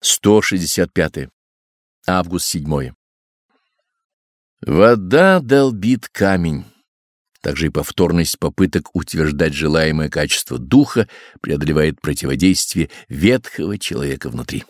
165. Август 7. Вода долбит камень. Также и повторность попыток утверждать желаемое качество духа преодолевает противодействие ветхого человека внутри.